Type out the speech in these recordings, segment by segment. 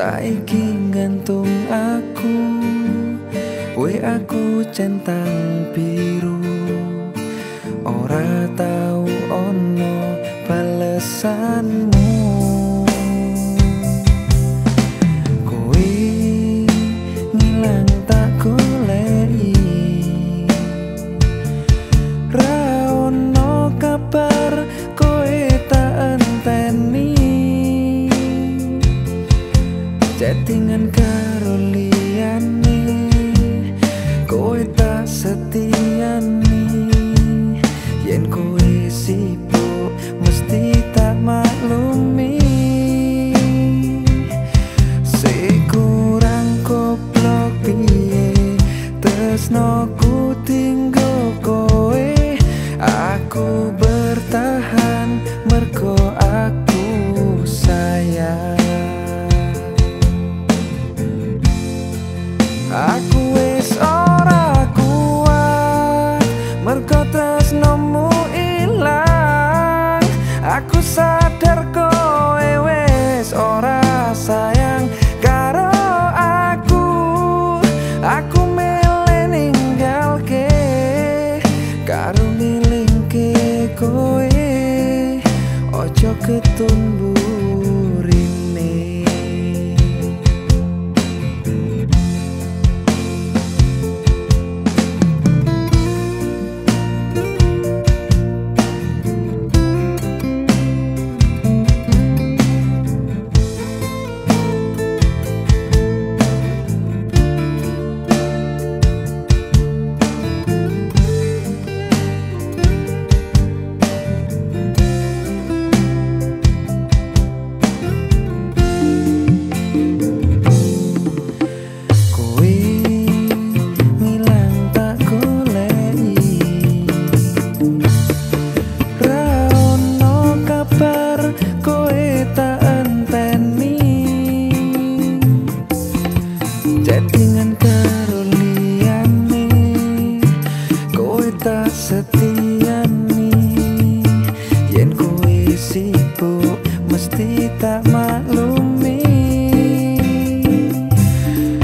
saiki gantung aku we aku centang biru. Ora tau ono balesanmu chattingan karo Aku sadar Chattingan karo liyane Kowe tak setia nih Yen kowe sibuk mesti tak maklumi.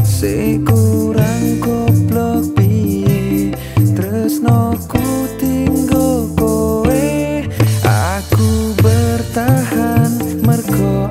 Sekurang goblok piye tresnoku tinggo kowe. Aku bertahan mergo